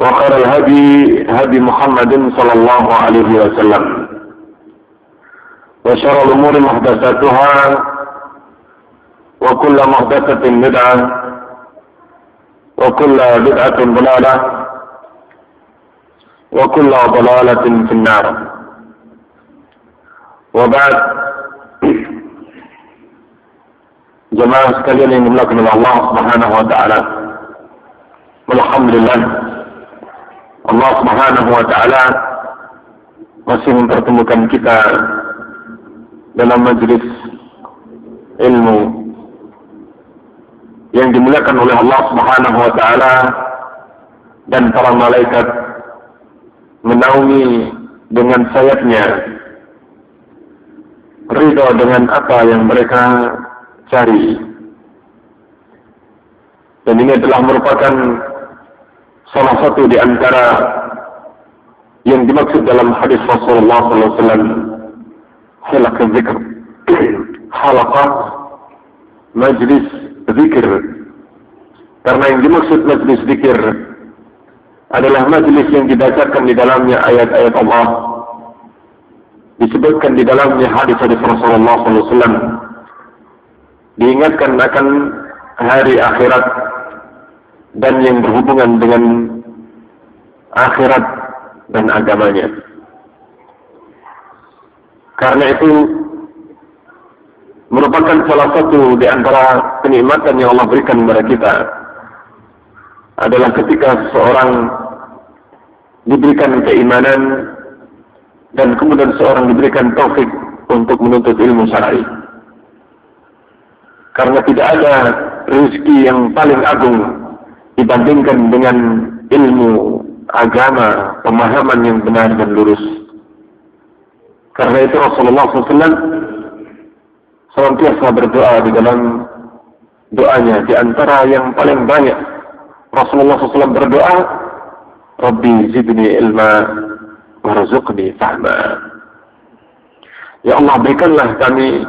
وخير الهدي هدي محمد صلى الله عليه وسلم. وشر الأمور محدثاتها وكل محدثة بدعة وكل بدعة ضلالة وكل ضلالة في النار. وبعد yang dimuliakan oleh Allah Subhanahu wa taala. Alhamdulillah. Allah Subhanahu wa taala masih mempertemukan kita dalam majelis ilmu yang dimuliakan oleh Allah Subhanahu wa taala dan para malaikat menaungi dengan sayapnya ridho dengan apa yang mereka cari. Dan ini adalah merupakan salah satu di antara yang dimaksud dalam hadis Rasulullah SAW halaq zikr. Halaqah majlis zikir karena yang dimaksud majlis zikir adalah majlis yang didasarkan di dalamnya ayat-ayat Allah disebutkan di dalamnya hadis-hadis Rasulullah SAW diingatkan akan hari akhirat dan yang berhubungan dengan akhirat dan agamanya. Karena itu merupakan salah satu di antara kenikmatan yang Allah berikan kepada kita adalah ketika seseorang diberikan keimanan dan kemudian seorang diberikan taufik untuk menuntut ilmu syar'i. Karena tidak ada rezeki yang paling agung dibandingkan dengan ilmu agama, pemahaman yang benar dan lurus. Karena itu Rasulullah SAW senantiasa berdoa di dalam doanya. Di antara yang paling banyak Rasulullah SAW berdoa, Rabbi zidni ilma warzuqni fahma. Ya Allah berikanlah kami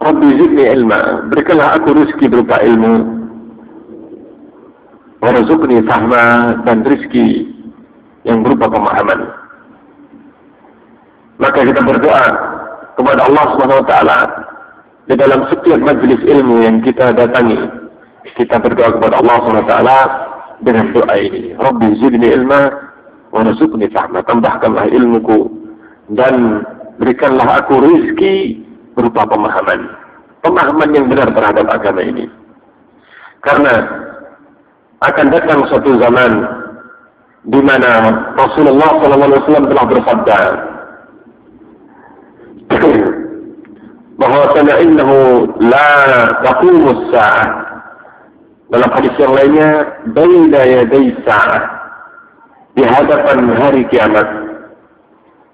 Rabbi zidni ilma, berikanlah aku rezeki berupa ilmu. Warzuqni fahma dan rezeki yang berupa pemahaman. Maka kita berdoa kepada Allah Subhanahu wa taala di dalam setiap majelis ilmu yang kita datangi. Kita berdoa kepada Allah Subhanahu wa taala dengan doa ini. Rabbi zidni ilma warzuqni fahma. Tambahkanlah ilmuku dan berikanlah aku rezeki berupa pemahaman. Pemahaman yang benar terhadap agama ini. Karena akan datang suatu zaman di mana Rasulullah SAW telah bersabda bahwasanya innahu la taqumu sa'ah dalam hadis yang lainnya baina yaday sa'ah di hadapan hari kiamat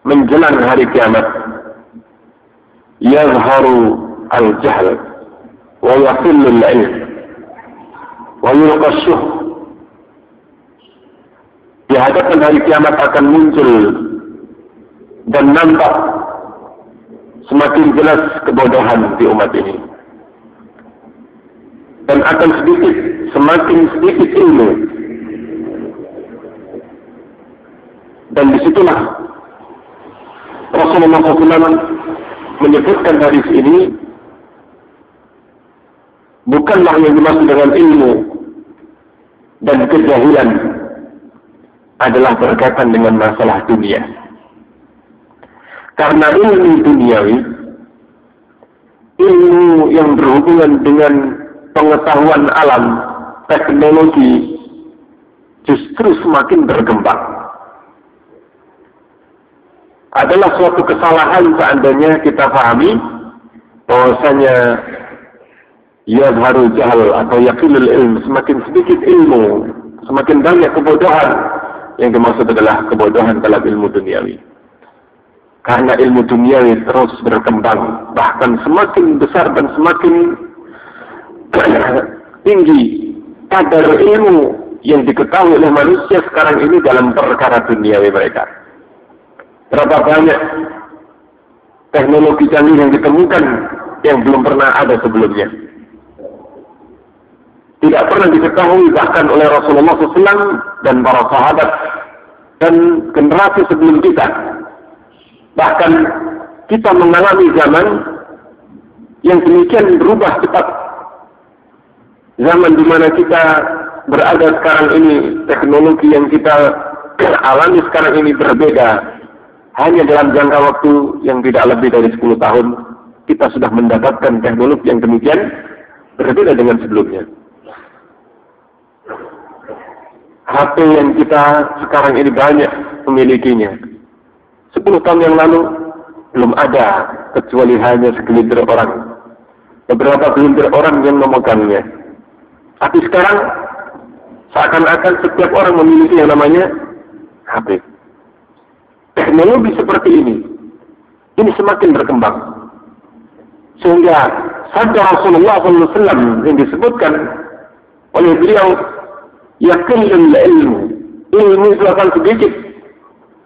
menjelang hari kiamat يظهر الجهل ويقل العلم ويلقى الشهر di hadapan hari kiamat akan muncul dan nampak semakin jelas kebodohan di umat ini. Dan akan sedikit, semakin sedikit ilmu. Dan di situlah Rasulullah SAW menyebutkan hadis ini bukanlah yang dimaksud dengan ilmu dan kejahilan adalah berkaitan dengan masalah dunia. Karena ilmu duniawi, ilmu yang berhubungan dengan pengetahuan alam, teknologi, justru semakin berkembang. Adalah suatu kesalahan seandainya kita pahami bahwasanya ya baru jahal atau yakilul ilmu, semakin sedikit ilmu, semakin banyak kebodohan, yang dimaksud adalah kebodohan dalam ilmu duniawi. Karena ilmu duniawi terus berkembang, bahkan semakin besar dan semakin tinggi kadar ilmu yang diketahui oleh manusia sekarang ini dalam perkara duniawi mereka. Berapa banyak teknologi canggih yang ditemukan yang belum pernah ada sebelumnya. Tidak pernah diketahui bahkan oleh Rasulullah SAW dan para sahabat dan generasi sebelum kita Bahkan kita mengalami zaman yang demikian berubah cepat. Zaman di mana kita berada sekarang ini, teknologi yang kita alami sekarang ini berbeda. Hanya dalam jangka waktu yang tidak lebih dari 10 tahun, kita sudah mendapatkan teknologi yang demikian berbeda dengan sebelumnya. HP yang kita sekarang ini banyak memilikinya. Sepuluh tahun yang lalu belum ada kecuali hanya segelintir orang. Beberapa gelintir orang yang memegangnya. Tapi sekarang seakan-akan setiap orang memiliki yang namanya HP. Teknologi seperti ini, ini semakin berkembang. Sehingga sabda Rasulullah SAW yang disebutkan oleh beliau, yakin ilmu, ilmu itu akan sedikit.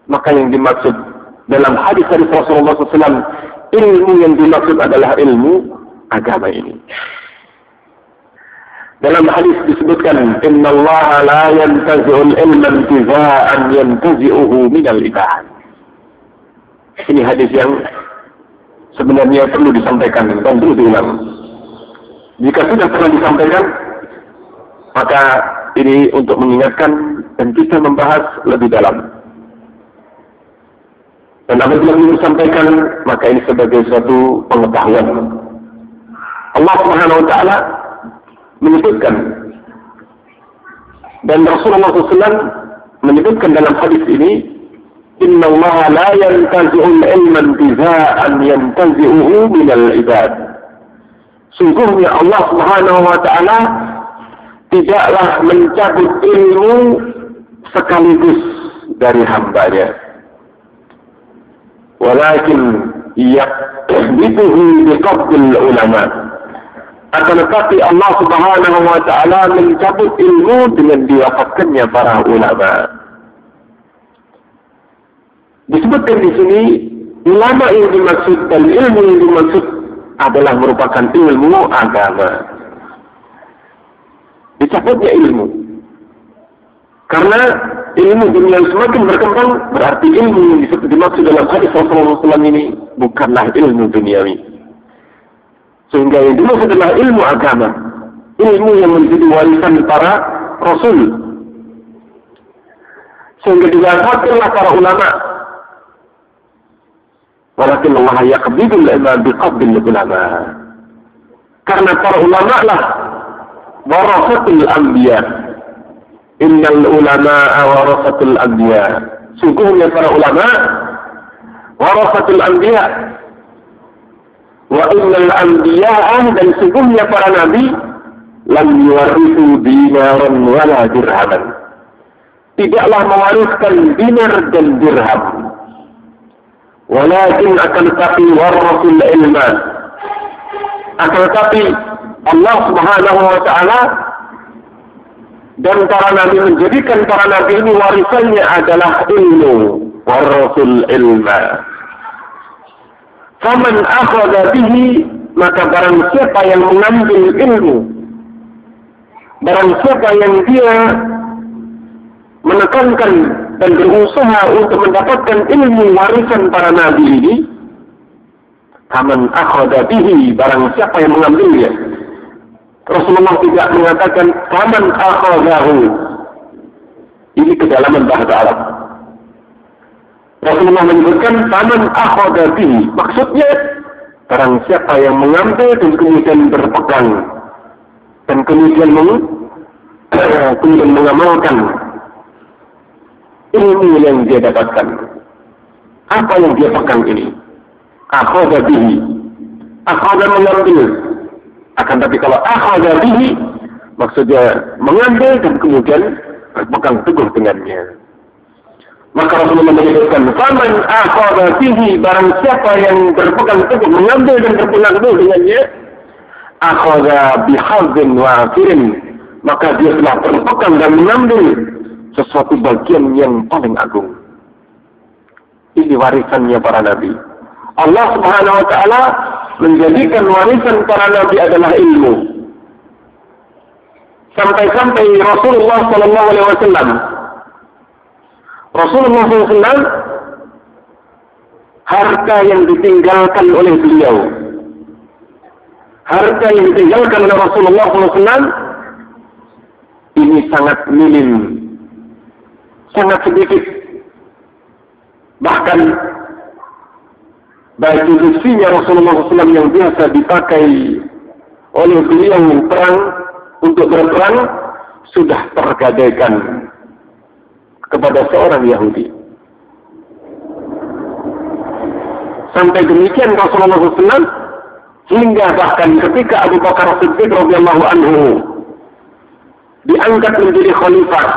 Maka yang dimaksud dalam hadis dari Rasulullah SAW, ilmu yang dimaksud adalah ilmu agama ini. Dalam hadis disebutkan, Inna Allah la yantazi'ul ilma intiza'an yantazi'uhu minal ibad. Ini hadis yang sebenarnya perlu disampaikan dan perlu diulang. Jika sudah pernah disampaikan, maka ini untuk mengingatkan dan kita membahas lebih dalam. Dan apabila ini disampaikan, maka ini sebagai suatu pengetahuan. Allah Subhanahu wa taala menyebutkan dan Rasulullah SAW menyebutkan dalam hadis ini Inna Allah la yantazi'ul ilman biza'an yantazi'uhu minal ibad Sungguhnya Allah Subhanahu wa taala tidaklah mencabut ilmu sekaligus dari hambanya. Walakin yaqbiduhu biqabdil ulama. Akan tetapi Allah Subhanahu wa taala mencabut ilmu dengan diwafatkannya para ulama. Disebutkan di sini ulama yang dimaksud dan ilmu yang dimaksud adalah merupakan ilmu agama dicabutnya ilmu karena ilmu dunia semakin berkembang, berarti ilmu yang dimaksud dalam hadis Rasulullah SAW ini bukanlah ilmu duniawi. Sehingga yang dimaksud adalah ilmu agama. Ilmu yang menjadi warisan para Rasul. Sehingga diwafatkanlah para ulama. Walakin Allah yaqbidul ilma biqabdil ulama. Karena para ulama lah warasatul anbiya Innal ulama warasatul anbiya. Sungguhnya para ulama warasatul anbiya. Wa innal anbiya dan sungguhnya para nabi lam yuwarithu dinaran wala dirhaman. Tidaklah mewariskan dinar dan dirham. Walakin akan tetapi warasul ilma. Akan tetapi Allah Subhanahu wa taala Dan para nabi menjadikan para nabi ini warisannya adalah ilmu. Warasul ilma. Faman akhada bihi maka barang siapa yang mengambil ilmu barang siapa yang dia menekankan dan berusaha untuk mendapatkan ilmu warisan para nabi ini faman akhada bihi barang siapa yang mengambilnya Rasulullah tidak mengatakan faman akhadahu ini kedalaman bahasa Arab Rasulullah menyebutkan faman akhada bihi maksudnya Barang siapa yang mengambil dan kemudian berpegang dan kemudian meng, kemudian mengamalkan ilmu yang dia dapatkan. Apa yang dia pegang ini? Akhadha bihi. Akhadha mengambil. Akan tapi kalau akhadha bihi, maksudnya mengambil dan kemudian berpegang teguh dengannya. Maka Rasulullah menyebutkan, "Faman akhadha fihi barang siapa yang berpegang teguh mengambil dan berpegang teguh dengannya, akhadha bihadzin wafirin." Maka dia telah berpegang dan mengambil sesuatu bagian yang paling agung. Ini warisannya para nabi. Allah Subhanahu wa taala menjadikan warisan para nabi adalah ilmu. Sampai-sampai Rasulullah sallallahu alaihi wasallam. Rasulullah SAW harta yang ditinggalkan oleh beliau. Harta yang ditinggalkan oleh Rasulullah SAW ini sangat minim. Sangat sedikit. Bahkan baju besinya Rasulullah SAW yang biasa dipakai oleh beliau perang untuk berperang sudah tergadaikan kepada seorang Yahudi. Sampai demikian Rasulullah SAW hingga bahkan ketika Abu Bakar Siddiq radhiyallahu anhu diangkat menjadi khalifah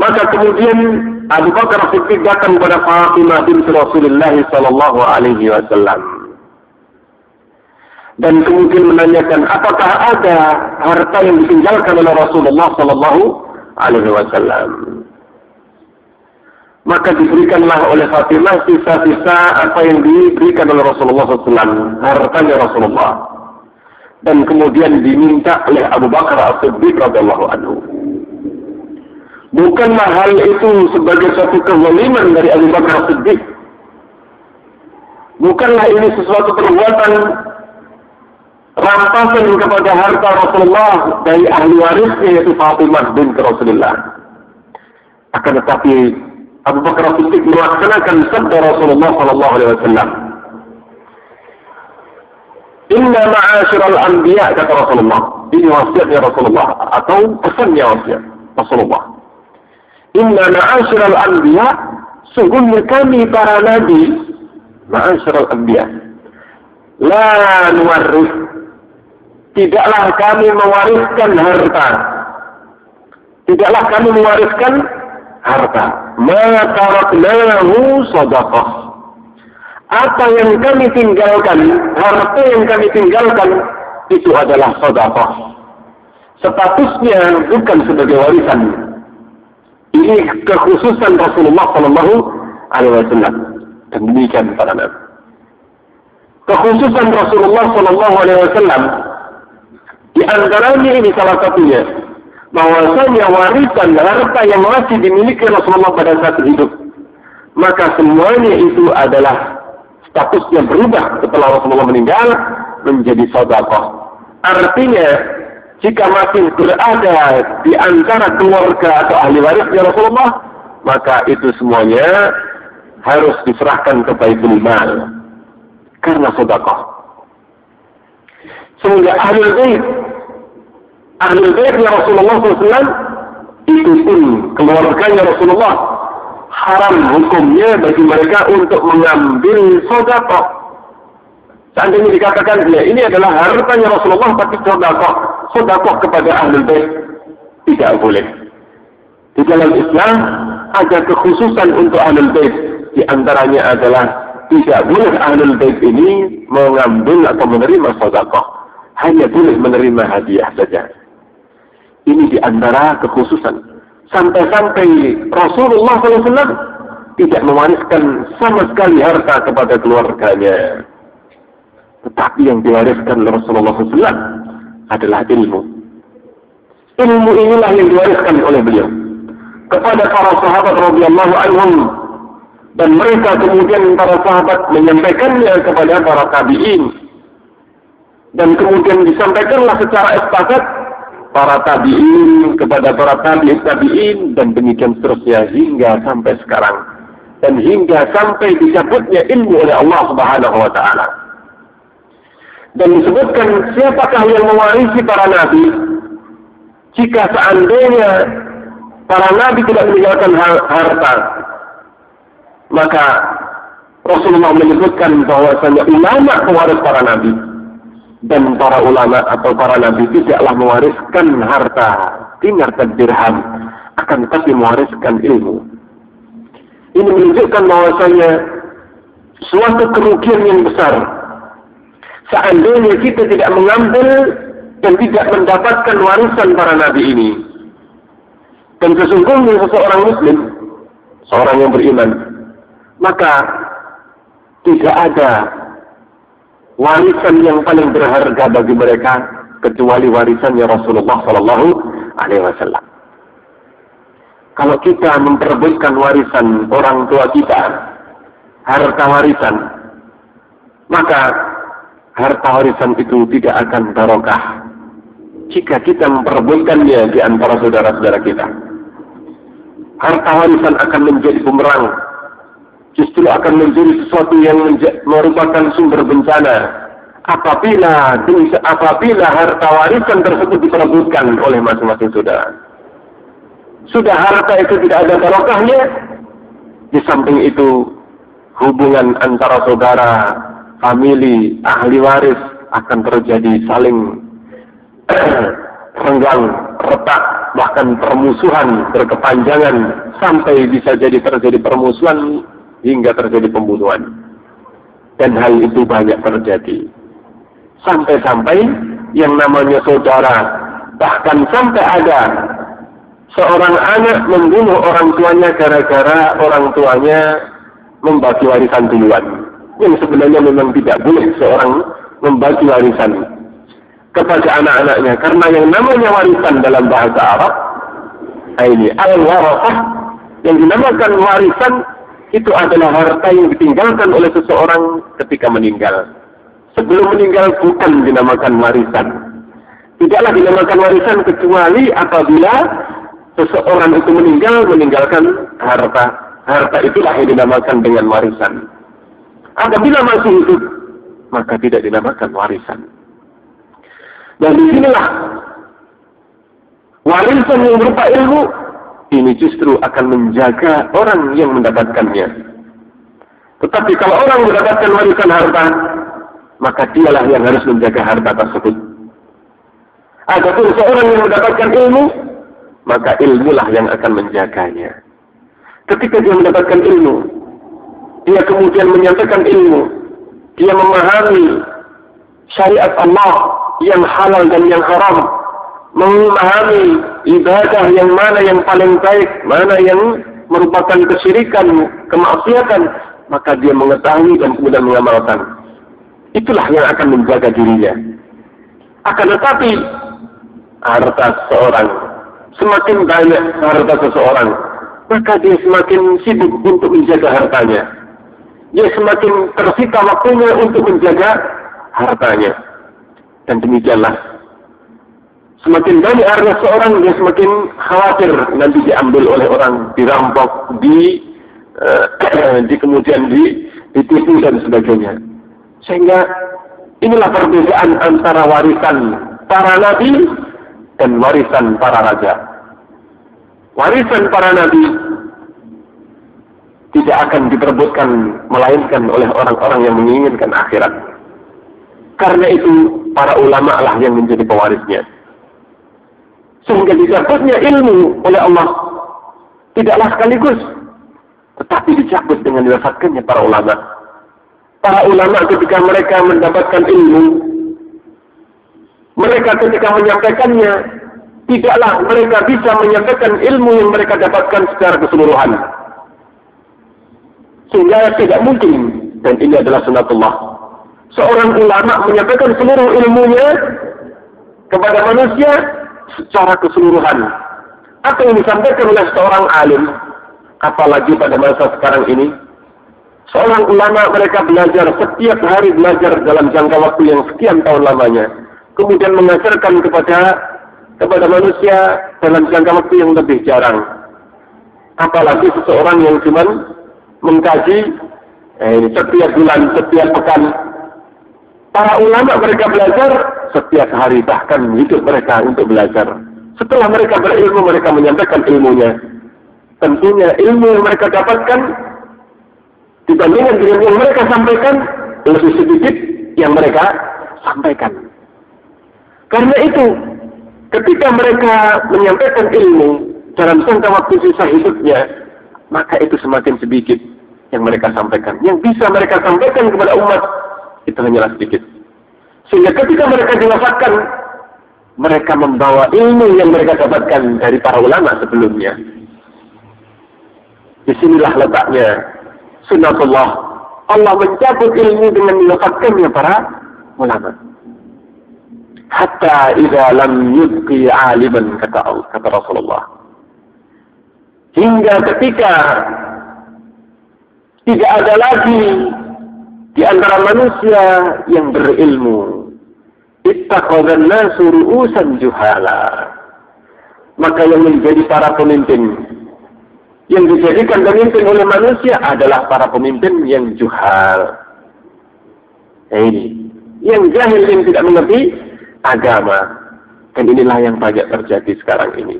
maka kemudian Abu Bakar Siddiq datang kepada Fatimah bin Rasulullah sallallahu alaihi wasallam dan kemudian menanyakan apakah ada harta yang ditinggalkan oleh Rasulullah sallallahu alaihi wasallam. Maka diberikanlah oleh Fatimah sisa-sisa apa yang diberikan oleh Rasulullah SAW, hartanya Rasulullah. Dan kemudian diminta oleh Abu Bakar As-Siddiq radhiyallahu anhu. Bukanlah hal itu sebagai suatu kezaliman dari Abu Bakar As-Siddiq. Bukanlah ini sesuatu perbuatan rampasan kepada harta Rasulullah dari ahli warisnya yaitu Fatimah bin Rasulullah. Akan tetapi Abu Bakar Siddiq melaksanakan sabda Rasulullah sallallahu alaihi wasallam. Inna ma'asyiral anbiya kata Rasulullah. Ini wasiatnya Rasulullah atau pesannya wasiat Rasulullah. Inna ma'asyiral anbiya sungguhnya kami para nabi ma'asyiral anbiya la nuwarris tidaklah kami mewariskan harta. Tidaklah kami mewariskan harta. Mataraknahu sadaqah. Apa yang kami tinggalkan, harta yang kami tinggalkan, itu adalah sadaqah. Statusnya bukan sebagai warisan. Ini kekhususan Rasulullah Sallallahu Alaihi Wasallam. Dan demikian para nabi. Kekhususan Rasulullah Sallallahu Alaihi Wasallam di antaranya ini salah satunya. Bahwasanya warisan harta yang masih dimiliki Rasulullah pada saat hidup. Maka semuanya itu adalah statusnya berubah setelah Rasulullah meninggal menjadi sodakoh. Artinya, jika masih berada di antara keluarga atau ahli warisnya Rasulullah, maka itu semuanya harus diserahkan ke Baitul Mal. Karena sodakoh. Sehingga ahli bait ahli baitnya Rasulullah SAW itu pun keluarganya Rasulullah haram hukumnya bagi mereka untuk mengambil sodakoh. Seandainya dikatakan ya ini adalah hartanya Rasulullah tapi sodakoh, sodakoh kepada ahli bait tidak boleh. Di dalam Islam ada kekhususan untuk ahli bait. Di antaranya adalah tidak boleh ahli bait ini mengambil atau menerima sodakoh. Hanya boleh menerima hadiah saja. Ini di antara kekhususan. Sampai-sampai Rasulullah SAW tidak mewariskan sama sekali harta kepada keluarganya. Tetapi yang diwariskan oleh Rasulullah SAW adalah ilmu. Ilmu inilah yang diwariskan oleh beliau kepada para sahabat radhiyallahu anhum dan mereka kemudian para sahabat menyampaikannya kepada para tabi'in dan kemudian disampaikanlah secara estafet para tabi'in kepada para tabi'in tabi'in dan demikian seterusnya hingga sampai sekarang dan hingga sampai dicabutnya ilmu oleh Allah Subhanahu wa taala. Dan disebutkan siapakah yang mewarisi para nabi jika seandainya para nabi tidak meninggalkan harta. Maka Rasulullah menyebutkan bahwasanya ulama pewaris para nabi dan para ulama atau para nabi tidaklah mewariskan harta dinar dan dirham akan tetapi mewariskan ilmu. Ini menunjukkan bahwasanya suatu kerugian yang besar seandainya kita tidak mengambil dan tidak mendapatkan warisan para nabi ini dan sesungguhnya seseorang muslim, seorang yang beriman, maka tidak ada warisan yang paling berharga bagi mereka kecuali warisannya Rasulullah Sallallahu Alaihi Wasallam. Kalau kita memperebutkan warisan orang tua kita, harta warisan, maka harta warisan itu tidak akan barokah jika kita memperebutkannya di antara saudara-saudara kita harta warisan akan menjadi bumerang. Justru akan menjadi sesuatu yang merupakan sumber bencana. Apabila apabila harta warisan tersebut diperebutkan oleh masing-masing saudara. Sudah harta itu tidak ada barokahnya. Di samping itu hubungan antara saudara, famili, ahli waris akan terjadi saling renggang, retak, bahkan permusuhan berkepanjangan sampai bisa jadi terjadi permusuhan hingga terjadi pembunuhan. Dan hal itu banyak terjadi. Sampai-sampai yang namanya saudara, bahkan sampai ada seorang anak membunuh orang tuanya gara-gara orang tuanya membagi warisan duluan. Yang sebenarnya memang tidak boleh seorang membagi warisan kepada anak-anaknya karena yang namanya warisan dalam bahasa Arab ini al-warasah yang dinamakan warisan itu adalah harta yang ditinggalkan oleh seseorang ketika meninggal. Sebelum meninggal bukan dinamakan warisan. Tidaklah dinamakan warisan kecuali apabila seseorang itu meninggal meninggalkan harta. Harta itulah yang dinamakan dengan warisan. Apabila masih hidup, maka tidak dinamakan warisan. Dan di sinilah warisan yang berupa ilmu ini justru akan menjaga orang yang mendapatkannya. Tetapi kalau orang mendapatkan warisan harta, maka dialah yang harus menjaga harta tersebut. Adapun seorang yang mendapatkan ilmu, maka ilmulah yang akan menjaganya. Ketika dia mendapatkan ilmu, dia kemudian menyampaikan ilmu, dia memahami syariat Allah yang halal dan yang haram, memahami ibadah yang mana yang paling baik, mana yang merupakan kesyirikan, kemaksiatan, maka dia mengetahui dan kemudian mengamalkan. Itulah yang akan menjaga dirinya. Akan tetapi, harta seseorang, semakin banyak harta seseorang, maka dia semakin sibuk untuk menjaga hartanya. Dia semakin tersita waktunya untuk menjaga hartanya. Dan demikianlah. Semakin banyak harta seorang, dia semakin khawatir nanti diambil oleh orang, dirampok, di, uh, di kemudian di, ditipu dan sebagainya. Sehingga inilah perbedaan antara warisan para nabi dan warisan para raja. Warisan para nabi tidak akan diperbutkan melainkan oleh orang-orang yang menginginkan akhirat. Karena itu para ulama lah yang menjadi pewarisnya. Sehingga dicabutnya ilmu oleh Allah tidaklah sekaligus, tetapi dicabut dengan diwafatkannya para ulama. Para ulama ketika mereka mendapatkan ilmu, mereka ketika menyampaikannya, tidaklah mereka bisa menyampaikan ilmu yang mereka dapatkan secara keseluruhan. Sehingga tidak mungkin, dan ini adalah sunatullah. Seorang ulama menyampaikan seluruh ilmunya kepada manusia secara keseluruhan. Apa yang disampaikan oleh seorang alim, apalagi pada masa sekarang ini, seorang ulama mereka belajar setiap hari belajar dalam jangka waktu yang sekian tahun lamanya, kemudian mengajarkan kepada kepada manusia dalam jangka waktu yang lebih jarang. Apalagi seseorang yang cuma mengkaji eh, setiap bulan, setiap pekan. Para ulama mereka belajar setiap hari, bahkan hidup mereka untuk belajar. Setelah mereka berilmu, mereka menyampaikan ilmunya. Tentunya ilmu yang mereka dapatkan dibandingkan dengan yang mereka sampaikan lebih sedikit yang mereka sampaikan. Karena itu, ketika mereka menyampaikan ilmu dalam jangka waktu sisa hidupnya, maka itu semakin sedikit yang mereka sampaikan. Yang bisa mereka sampaikan kepada umat, itu hanyalah sedikit. Sehingga ketika mereka diwafatkan, mereka membawa ilmu yang mereka dapatkan dari para ulama sebelumnya. Di sinilah letaknya sunatullah. Allah mencabut ilmu dengan diwafatkannya para ulama. Hatta idza lam yubqi aliman kata kata Rasulullah. Hingga ketika tidak ada lagi di antara manusia yang berilmu ittakhadhan nasu ru'usan juhala. Maka yang menjadi para pemimpin yang dijadikan pemimpin oleh manusia adalah para pemimpin yang juhal. Nah, ini yang jahil yang tidak mengerti agama. Dan inilah yang banyak terjadi sekarang ini.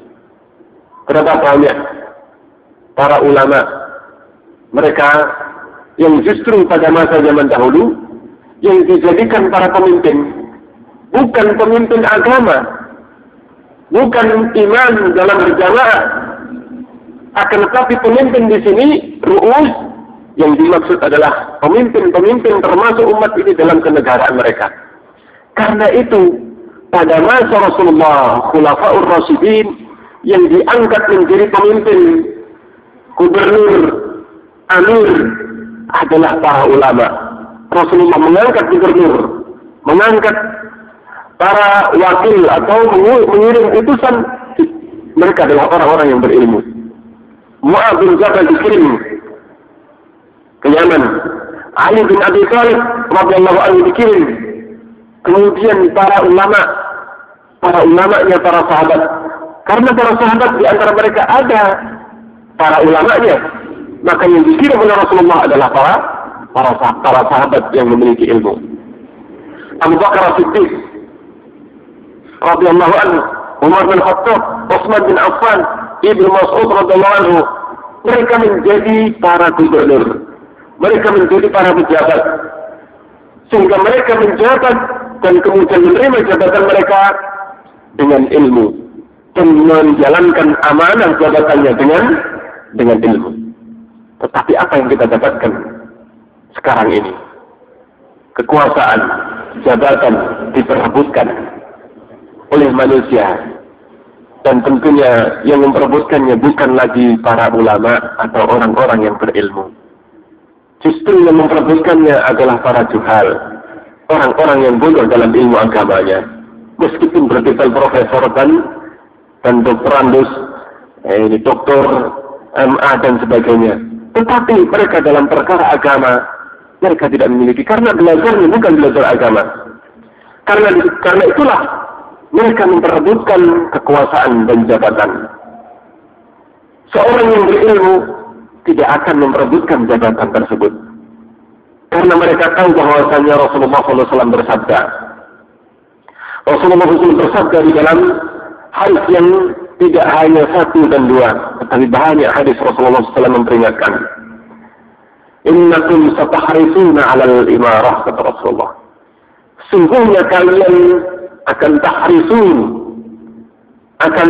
Berapa banyak para ulama mereka yang justru pada masa zaman dahulu yang dijadikan para pemimpin bukan pemimpin agama, bukan iman dalam berjamaah, akan tetapi pemimpin di sini ruus yang dimaksud adalah pemimpin-pemimpin termasuk umat ini dalam kenegaraan mereka. Karena itu pada masa Rasulullah Khulafaur Rasidin yang diangkat menjadi pemimpin gubernur amir adalah para ulama. Rasulullah mengangkat gubernur, mengangkat para wakil atau mengirim utusan mereka adalah orang-orang yang berilmu. Mu'ad bin Jabal dikirim ke Yaman. Ali bin Abi Thalib radhiyallahu anhu dikirim. Kemudian para ulama, para ulamanya para sahabat. Karena para sahabat di antara mereka ada para ulamanya, maka yang dikirim oleh Rasulullah adalah para para, para sahabat yang memiliki ilmu. Abu Bakar Siddiq radhiyallahu anhu, Umar bin Khattab, Utsman bin Affan, Ibnu Mas'ud radhiyallahu anhu, mereka menjadi para gubernur. Mereka menjadi para pejabat. Sehingga mereka menjabat dan kemudian menerima jabatan mereka dengan ilmu dan menjalankan amanah jabatannya dengan dengan ilmu. Tetapi apa yang kita dapatkan sekarang ini? Kekuasaan, jabatan diperebutkan oleh manusia. Dan tentunya yang memperebutkannya bukan lagi para ulama atau orang-orang yang berilmu. Justru yang memperebutkannya adalah para juhal. Orang-orang yang bodoh dalam ilmu agamanya. Meskipun bertitel profesor dan dan doktorandus, eh, ini doktor, MA dan sebagainya. Tetapi mereka dalam perkara agama, mereka tidak memiliki. Karena belajarnya bukan belajar agama. Karena karena itulah mereka memperebutkan kekuasaan dan jabatan. Seorang yang berilmu tidak akan memperebutkan jabatan tersebut. Karena mereka tahu bahwasanya Rasulullah SAW bersabda. Rasulullah SAW bersabda di dalam hadis yang tidak hanya satu dan dua, tetapi banyak hadis Rasulullah SAW memperingatkan. Innakum satahrisuna alal imarah, kata Rasulullah. Sungguhnya kalian akan tahrisun, akan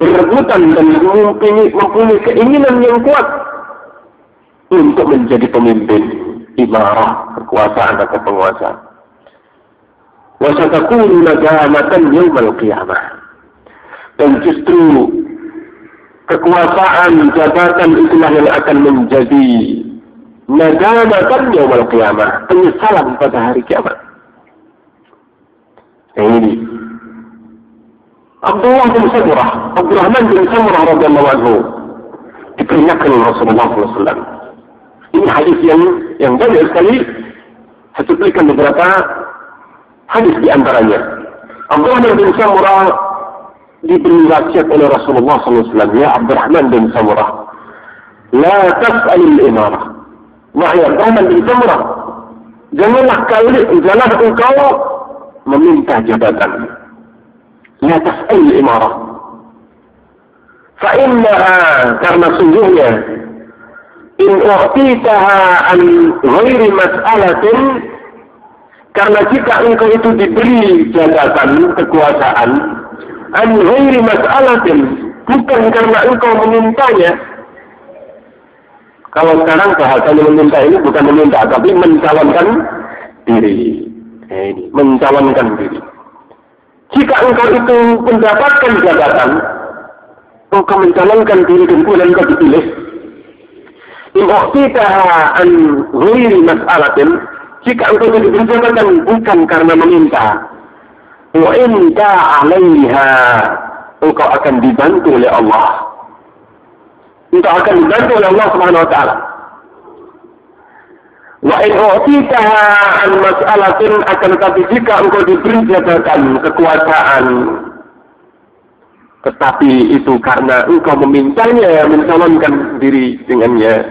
berebutan dan mempunyai, mempunyai keinginan yang kuat untuk menjadi pemimpin, imarah, kekuasaan atau penguasa. Wasatakunu nadamatan yawmal qiyamah. Dan justru kekuasaan jabatan itulah yang akan menjadi nadamatan yaumul qiyamah, penyesalan pada hari kiamat. Yang ini. Abdullah bin Samurah, Abdurrahman bin Samurah radhiyallahu anhu diperingatkan Rasulullah SAW. Ini hadis yang yang banyak sekali saya cuplikan beberapa hadis di antaranya. Abdurrahman bin Samurah diberi wasiat oleh Rasulullah SAW. Ya Abdurrahman bin Samurah. La tas'alil imarah. Wahai Abdurrahman bin Samurah. Janganlah kali, janganlah engkau meminta jabatan. La tas'alil imarah. Fa'innaha karena sungguhnya in u'titaha an ghairi mas'alatin karena jika engkau itu diberi jabatan kekuasaan an ghairi mas'alatin. Bukan karena engkau memintanya. Kalau sekarang bahasanya meminta ini bukan meminta tapi mencalonkan diri. Eh, ini mencalonkan diri. Jika engkau itu mendapatkan jabatan engkau mencalonkan diri dan kemudian engkau dipilih. In an ghairi mas'alatin jika engkau diberi jabatan bukan karena meminta wa inta alaiha engkau akan dibantu oleh Allah. Engkau akan dibantu oleh Allah Subhanahu wa taala. Wa in u'titaha an mas'alatin akan tetapi jika engkau diberi jabatan kekuasaan tetapi itu karena engkau memintanya mencalonkan diri dengannya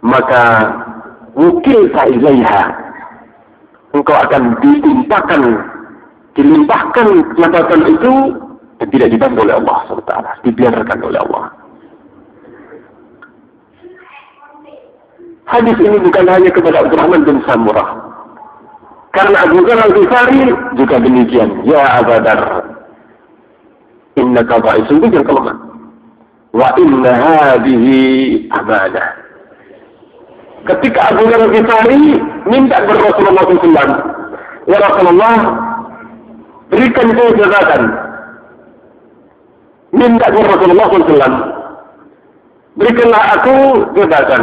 maka mungkin ilaiha engkau akan ditimpakan dilimpahkan jabatan itu dan tidak dibantu oleh Allah SWT dibiarkan oleh Allah. Hadis ini bukan hanya kepada Abdurrahman bin Samurah. Karena Abu Dhar al-Ghifari juga demikian. Ya Abadar inna kaba'i sungguh yang kelemahan wa inna hadihi amanah. Ketika Abu Dhar al-Ghifari minta kepada Rasulullah SAW ya Rasulullah berikan saya jabatan. Minta ke Rasulullah SAW. Berikanlah aku jabatan.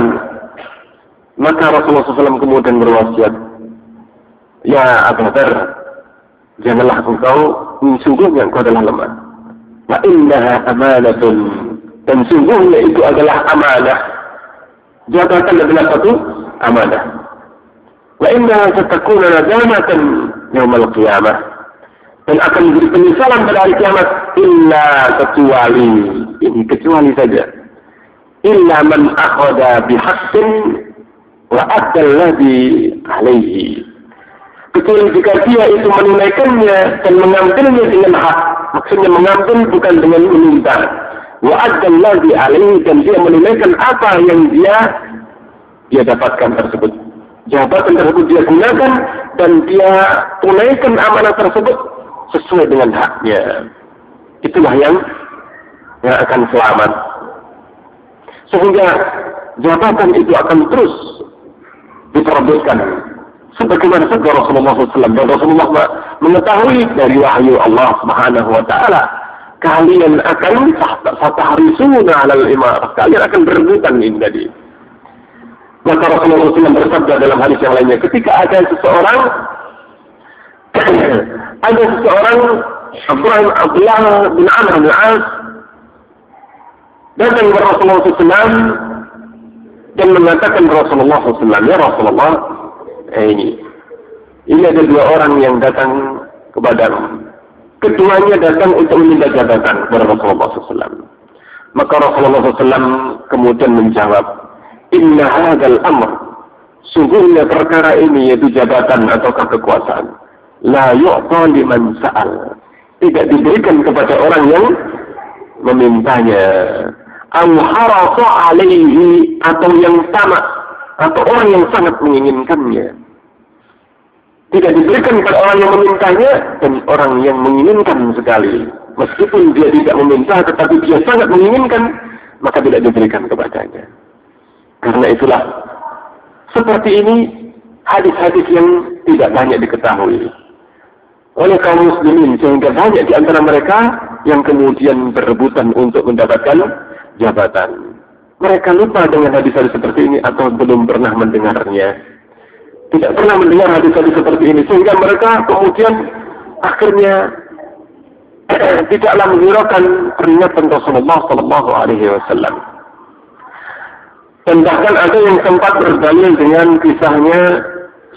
Maka Rasulullah SAW kemudian berwasiat. Ya Abu Bakar, janganlah engkau sungguhnya engkau adalah lemah. Wa innaha amanatun. Dan sungguhnya itu adalah amanah. Jabatan adalah satu amanah. Wa innaha satakuna nadamatan yawmal qiyamah dan akan menjadi penyesalan pada hari kiamat. Illa kecuali ini kecuali saja. Illa man akhada bihaqqin wa adda alladhi alaihi kecuali jika dia itu menunaikannya dan mengambilnya dengan hak. Maksudnya mengambil bukan dengan meminta wa adda alladhi alaihi dan dia menunaikan apa yang dia dia dapatkan tersebut. Jabatan tersebut dia gunakan dan dia tunaikan amanah tersebut sesuai dengan haknya. Itulah yang yang akan selamat. Sehingga jabatan itu akan terus diperebutkan. Sebagaimana sabda Rasulullah SAW dan Rasulullah mengetahui dari wahyu Allah Subhanahu Wa Taala kalian akan fatahrisuna alal imarah. Kalian akan berebutan ini tadi. Maka Rasulullah SAW bersabda dalam hadis yang lainnya, ketika ada seseorang ada seseorang Abdullah, Abdullah bin Amr bin As datang ke Rasulullah SAW dan mengatakan Rasulullah SAW, ya Rasulullah, eh, ini, ini ada dua orang yang datang kepada Keduanya datang untuk meminta jabatan kepada Rasulullah SAW. Maka Rasulullah SAW kemudian menjawab, Inna hadal amr, sungguhnya perkara ini yaitu jabatan ataukah kekuasaan la yu'ta liman sa'al. Tidak diberikan kepada orang yang memintanya. Aw harasa alaihi atau yang sama atau orang yang sangat menginginkannya. Tidak diberikan kepada orang yang memintanya dan orang yang menginginkan sekali. Meskipun dia tidak meminta tetapi dia sangat menginginkan, maka tidak diberikan kepadanya. Karena itulah seperti ini hadis-hadis yang tidak banyak diketahui oleh kaum muslimin sehingga banyak di antara mereka yang kemudian berebutan untuk mendapatkan jabatan. Mereka lupa dengan hadis-hadis seperti ini atau belum pernah mendengarnya. Tidak pernah mendengar hadis-hadis seperti ini sehingga mereka kemudian akhirnya tidaklah menghiraukan peringatan Rasulullah Sallallahu Alaihi Wasallam. Dan bahkan ada yang sempat berdalil dengan kisahnya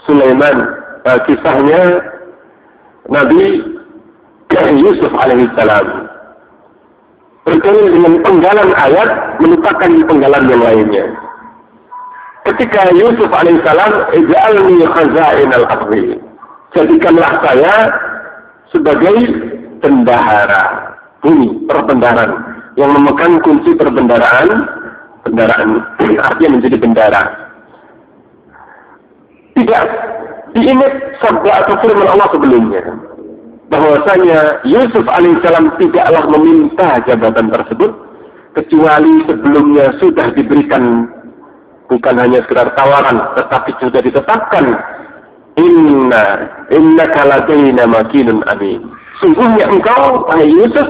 Sulaiman, uh, kisahnya Nabi Yusuf alaihissalam berkaitan dengan penggalan ayat melupakan penggalan yang lainnya. Ketika Yusuf alaihissalam, "Ij'alni khazain al-ardi." Jadikanlah saya sebagai bendahara bumi, perbendaharaan yang memegang kunci perbendaraan, bendaraan artinya menjadi bendara. Tidak diingat sabda atau firman Allah sebelumnya. Bahwasanya Yusuf alaihissalam tidaklah meminta jabatan tersebut kecuali sebelumnya sudah diberikan bukan hanya sekedar tawaran tetapi sudah ditetapkan inna inna kaladaina makinun amin. Sungguhnya engkau wahai Yusuf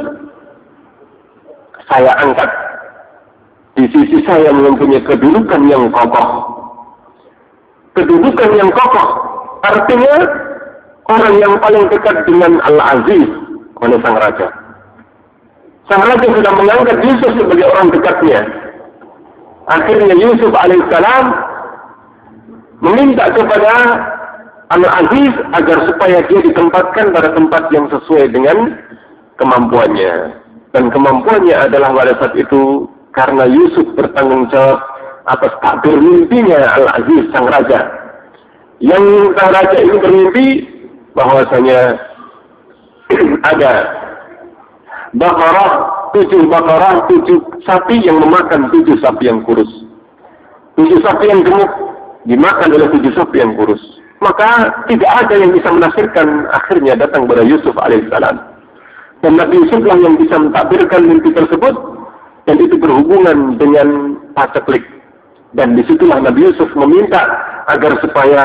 saya angkat. Di sisi saya mempunyai kedudukan yang kokoh. Kedudukan yang kokoh artinya orang yang paling dekat dengan Al-Aziz oleh sang raja. Sang raja sudah mengangkat Yusuf sebagai orang dekatnya. Akhirnya Yusuf alaihissalam meminta kepada Al-Aziz agar supaya dia ditempatkan pada tempat yang sesuai dengan kemampuannya. Dan kemampuannya adalah pada saat itu karena Yusuf bertanggung jawab atas takdir mimpinya Al-Aziz sang raja. Yang sang raja ini bermimpi bahwasanya ada bakarah tujuh bakarah tujuh sapi yang memakan tujuh sapi yang kurus. Tujuh sapi yang gemuk dimakan oleh tujuh sapi yang kurus. Maka tidak ada yang bisa menafsirkan akhirnya datang kepada Yusuf alaihissalam dan Nabi Yusuflah yang bisa mentakbirkan mimpi tersebut dan itu berhubungan dengan paceklik. Dan di situlah Nabi Yusuf meminta agar supaya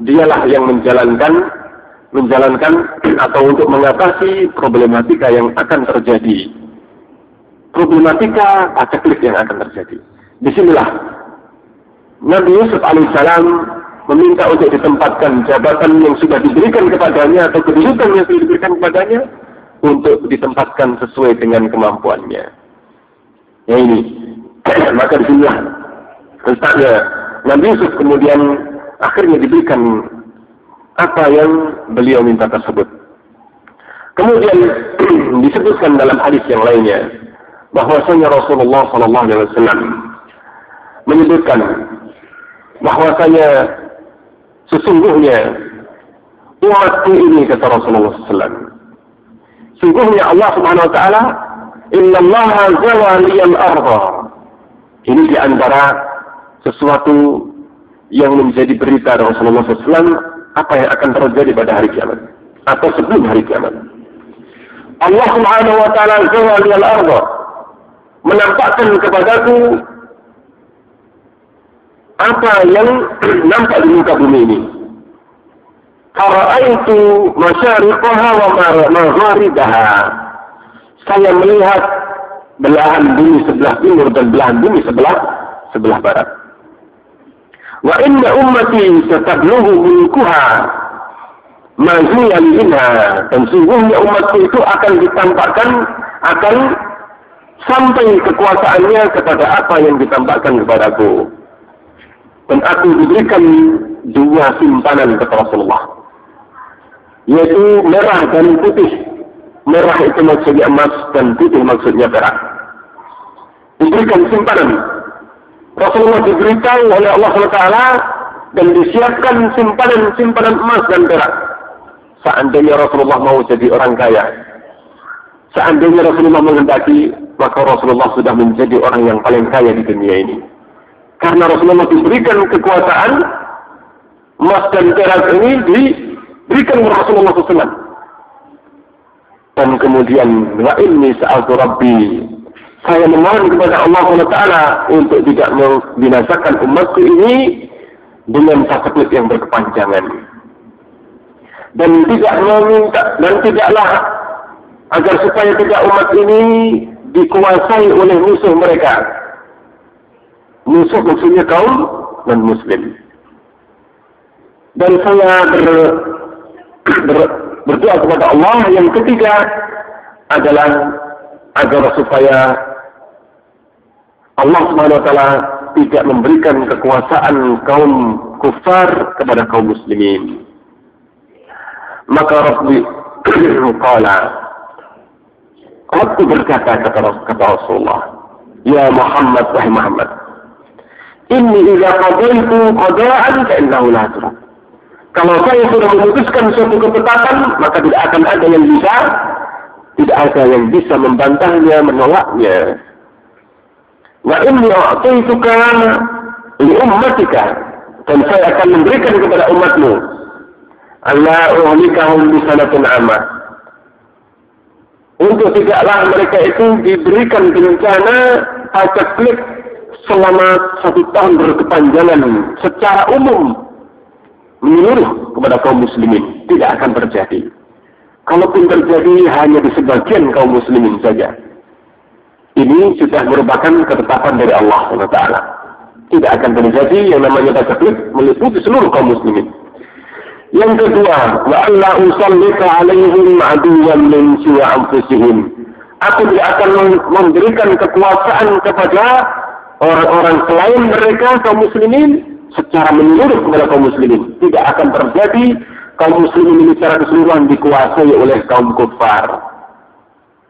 dialah yang menjalankan menjalankan atau untuk mengatasi problematika yang akan terjadi. Problematika paceklik yang akan terjadi. Di sinilah Nabi Yusuf alaihissalam meminta untuk ditempatkan jabatan yang sudah diberikan kepadanya atau kedudukan yang sudah diberikan kepadanya untuk ditempatkan sesuai dengan kemampuannya. Ya ini, maka di sinilah letaknya Nabi Yusuf kemudian akhirnya diberikan apa yang beliau minta tersebut. Kemudian disebutkan dalam hadis yang lainnya bahwasanya Rasulullah Sallallahu Alaihi Wasallam menyebutkan bahwasanya sesungguhnya umatku ini kata Rasulullah SAW. Sungguhnya Allah Subhanahu Wa Taala Inna Allah zawaliyal arda. Ini di antara sesuatu yang menjadi berita Rasulullah SAW apa yang akan terjadi pada hari kiamat atau sebelum hari kiamat. Allah Subhanahu wa taala zawali al-ardh menampakkan kepadaku apa yang nampak di muka bumi ini. Qara'aitu masyariqaha wa magharibaha. Saya melihat belahan bumi sebelah timur dan belahan bumi sebelah sebelah barat. Wa inna ummati satablughu mulkuha mazuyan minha. Dan sungguhnya umatku itu akan ditampakkan, akan sampai kekuasaannya kepada apa yang ditampakkan kepadaku. Dan aku diberikan dua simpanan kata Rasulullah. Yaitu merah dan putih. Merah itu maksudnya emas dan putih maksudnya perak. Diberikan simpanan Rasulullah diberitahu oleh Allah SWT dan disiapkan simpanan-simpanan emas dan perak. Seandainya Rasulullah mau jadi orang kaya, seandainya Rasulullah menghendaki, maka Rasulullah sudah menjadi orang yang paling kaya di dunia ini. Karena Rasulullah diberikan kekuasaan, emas dan perak ini diberikan Rasulullah SAW. Dan kemudian, wa inni sa'altu Rabbi saya memohon kepada Allah SWT untuk tidak membinasakan umatku ini dengan sakit yang berkepanjangan. Dan tidak meminta dan tidaklah agar supaya tidak umat ini dikuasai oleh musuh mereka. Musuh maksudnya kaum non muslim. Dan saya ber, ber, berdoa kepada Allah yang ketiga adalah agar supaya Allah Subhanahu wa taala tidak memberikan kekuasaan kaum kufar kepada kaum muslimin. Maka Rabbi qala Rabbi berkata kata, Rasulullah, Ya Muhammad wahai Muhammad, Inni idza qadaitu qada'an fa innahu la Kalau saya sudah memutuskan suatu ketetapan, maka tidak akan ada yang bisa tidak ada yang bisa membantahnya, menolaknya. Wa inni a'taituka li ummatika dan saya akan memberikan kepada umatmu Allah uhlikahum bi sanatin amah untuk tidaklah mereka itu diberikan bencana paceklik selama satu tahun berkepanjangan secara umum menyeluruh kepada kaum muslimin tidak akan terjadi. Kalaupun terjadi hanya di sebagian kaum muslimin saja. Ini sudah merupakan ketetapan dari Allah SWT. Tidak akan terjadi yang namanya taklif meliputi seluruh kaum muslimin. Yang kedua, wa alla usallika alaihim aduwan min siwa anfusihim. Aku tidak akan memberikan kekuasaan kepada orang-orang selain mereka kaum muslimin secara menyeluruh kepada kaum muslimin. Tidak akan terjadi kaum muslimin secara keseluruhan dikuasai oleh kaum kufar.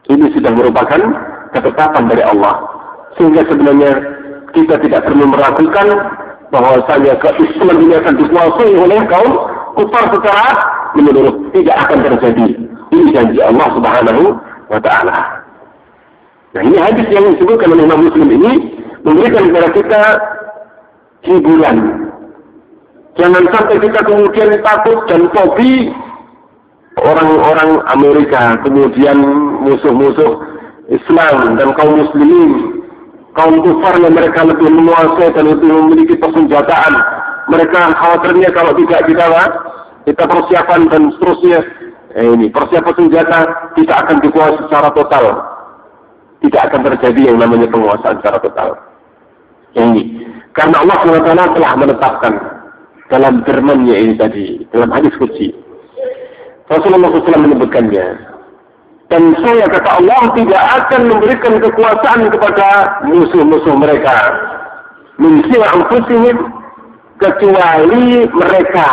Ini sudah merupakan ketetapan dari Allah. Sehingga sebenarnya kita tidak perlu meragukan bahwasanya keislaman ini akan dikuasai oleh kaum kufar secara menyeluruh. Tidak akan terjadi. Ini janji Allah subhanahu wa ta'ala. Nah ini hadis yang disebutkan oleh Imam Muslim ini memberikan kepada kita hiburan Jangan sampai kita kemudian takut dan fobi orang-orang Amerika, kemudian musuh-musuh Islam dan kaum muslimin, kaum kufar yang mereka lebih menguasai dan lebih memiliki persenjataan. Mereka khawatirnya kalau tidak kita kita persiapan dan seterusnya. Eh, ini persiapan senjata tidak akan dikuasai secara total. Tidak akan terjadi yang namanya penguasaan secara total. Ini karena Allah SWT telah menetapkan dalam firman ini tadi, dalam hadis kunci. Rasulullah SAW menyebutkannya. Dan saya kata Allah tidak akan memberikan kekuasaan kepada musuh-musuh mereka. Min anfusihim kecuali mereka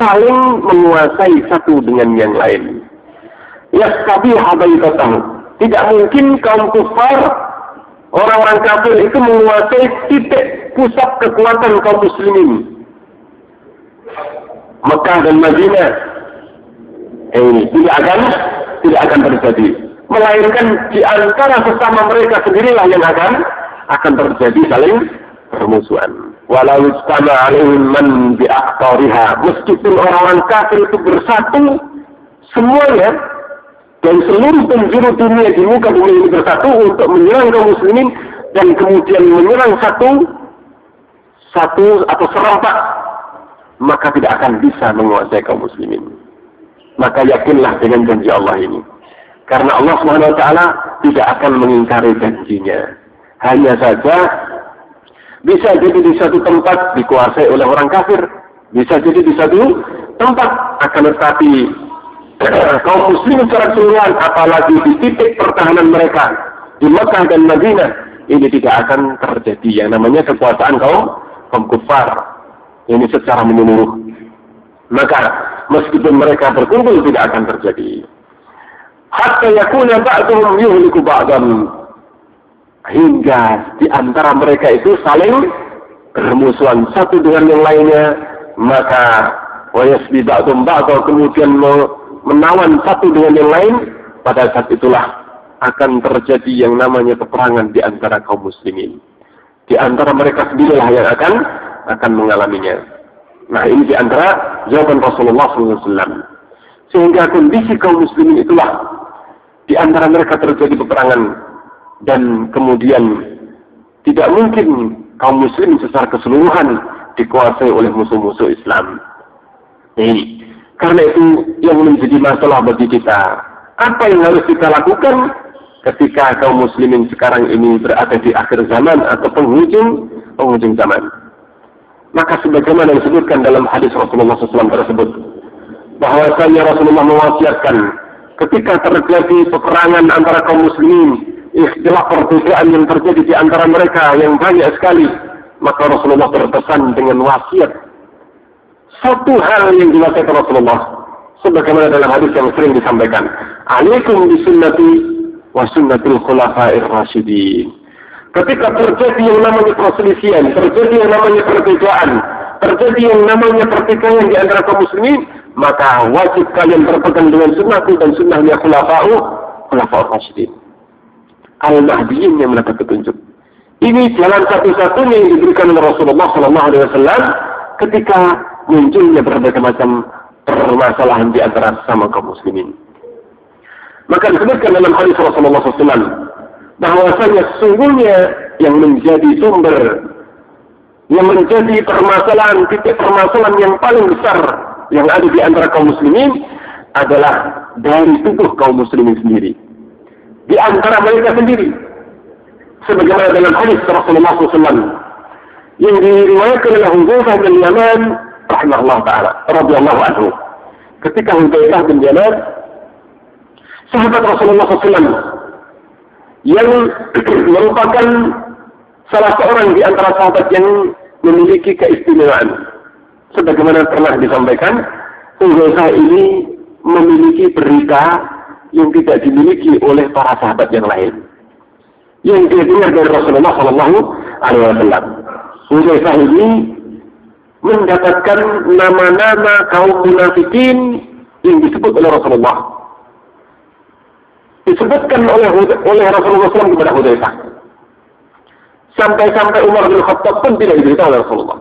saling menguasai satu dengan yang lain. Yastabi habaibatahu. Tidak mungkin kaum kufar, orang-orang kafir itu menguasai titik pusat kekuatan kaum muslimin Mekah dan Madinah eh, tidak akan tidak akan terjadi melainkan di antara sesama mereka sendirilah yang akan akan terjadi saling permusuhan walau istana alaihim man bi'aqtariha meskipun orang-orang kafir itu bersatu semuanya dan seluruh penjuru dunia di muka bumi ini bersatu untuk menyerang kaum muslimin dan kemudian menyerang satu satu atau serempak maka tidak akan bisa menguasai kaum muslimin. Maka yakinlah dengan janji Allah ini. Karena Allah SWT tidak akan mengingkari janjinya. Hanya saja bisa jadi di satu tempat dikuasai oleh orang kafir. Bisa jadi di satu tempat akan tetapi kaum muslim secara keseluruhan apalagi di titik pertahanan mereka di Mekah dan Madinah ini tidak akan terjadi yang namanya kekuasaan kaum kaum kufar ini secara menyeluruh. Maka meskipun mereka berkumpul tidak akan terjadi. Hatta yakuna ba'duhum yuhliku ba'dan. Hingga di antara mereka itu saling bermusuhan satu dengan yang lainnya. Maka wayasbi ba'dum ba'dal kemudian menawan satu dengan yang lain. Pada saat itulah akan terjadi yang namanya peperangan di antara kaum muslimin. Di antara mereka sendirilah yang akan akan mengalaminya. Nah ini di antara jawaban Rasulullah SAW. Sehingga kondisi kaum muslimin itulah di antara mereka terjadi peperangan dan kemudian tidak mungkin kaum muslim secara keseluruhan dikuasai oleh musuh-musuh Islam. Ini karena itu yang menjadi masalah bagi kita Apa yang harus kita lakukan ketika kaum muslimin sekarang ini berada di akhir zaman atau penghujung penghujung zaman? Maka sebagaimana disebutkan dalam hadis Rasulullah SAW tersebut, bahwasanya Rasulullah mewasiatkan ketika terjadi peperangan antara kaum muslimin, istilah perbedaan yang terjadi di antara mereka yang banyak sekali, maka Rasulullah berpesan dengan wasiat. Satu hal yang diwasiatkan Rasulullah, sebagaimana dalam hadis yang sering disampaikan, Alaikum bisunnati wa sunnatil khulafa'ir rasyidin. Ketika terjadi yang namanya perselisihan, terjadi yang namanya perbedaan, terjadi yang namanya pertikaian di antara kaum muslimin, maka wajib kalian berpegang dengan sunnahku dan sunnahnya khulafa'u, khulafa'u rasyidin. Al-Mahdiyin yang mendapat petunjuk. Ini jalan satu-satunya yang diberikan oleh Rasulullah Sallallahu Alaihi Wasallam ketika munculnya berbagai macam permasalahan di antara sama kaum muslimin. Maka disebutkan dalam hadis Rasulullah SAW bahwasanya sesungguhnya yang menjadi sumber yang menjadi permasalahan titik permasalahan yang paling besar yang ada di antara kaum muslimin adalah dari tubuh kaum muslimin sendiri. Di antara mereka sendiri. Sebagaimana dalam hadis Rasulullah SAW yang diriwayatkan oleh Hudzaifah bin Yaman rahimahullah taala radhiyallahu anhu. Ketika Hudzaifah bin Yaman sahabat Rasulullah SAW yang merupakan salah seorang di antara sahabat yang memiliki keistimewaan. Sebagaimana pernah disampaikan, Uzaifah ini memiliki berita yang tidak dimiliki oleh para sahabat yang lain. Yang dengar dari Rasulullah Shallallahu Alaihi Wasallam. Uzaifah ini mendapatkan nama-nama kaum munafikin yang disebut oleh Rasulullah disebutkan oleh oleh Rasulullah SAW kepada Hudzaifah. Sampai-sampai Umar bin Khattab pun tidak diberitahu oleh Rasulullah.